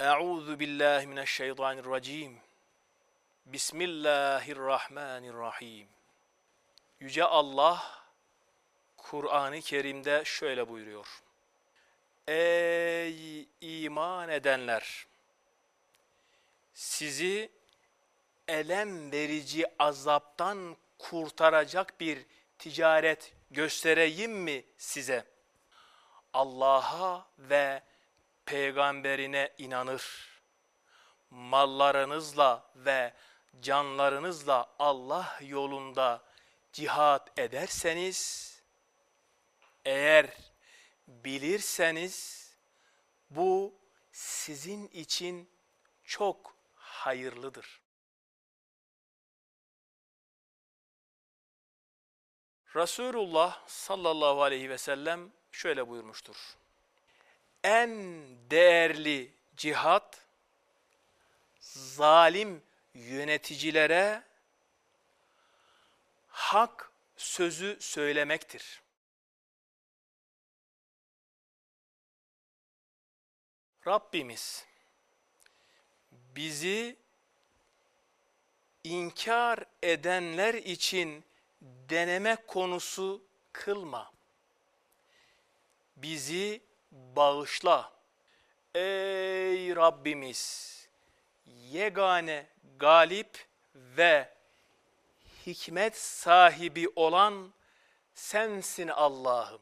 Euzu billahi mineşşeytanirracim. Bismillahirrahmanirrahim. Yüce Allah Kur'an-ı Kerim'de şöyle buyuruyor. Ey iman edenler! Sizi elem verici azaptan kurtaracak bir ticaret göstereyim mi size? Allah'a ve peygamberine inanır. Mallarınızla ve canlarınızla Allah yolunda cihat ederseniz, eğer bilirseniz bu sizin için çok hayırlıdır. Resulullah sallallahu aleyhi ve sellem şöyle buyurmuştur. En değerli cihat, zalim yöneticilere hak sözü söylemektir. Rabbimiz bizi inkar edenler için deneme konusu kılma. Bizi bağışla. Ey Rabbimiz! Yegane galip ve hikmet sahibi olan sensin Allah'ım.